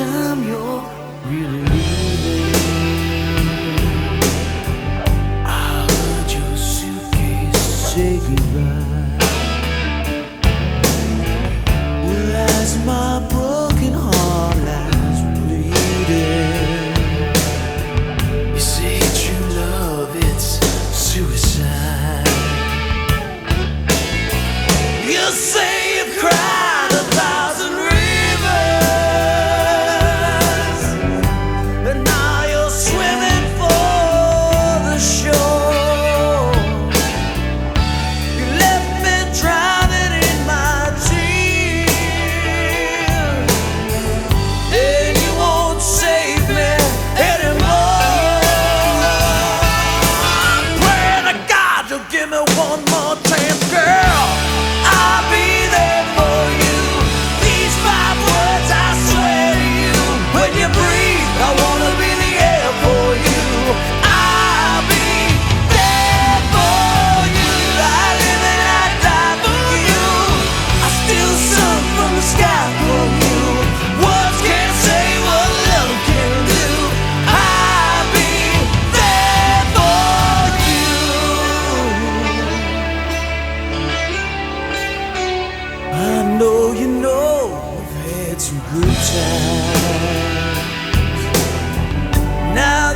time you're really leaving. I heard your suitcase say goodbye. Well, as my broken heart lies bleeding, you say true love, it's suicide. You say you've cried. some group chat. Now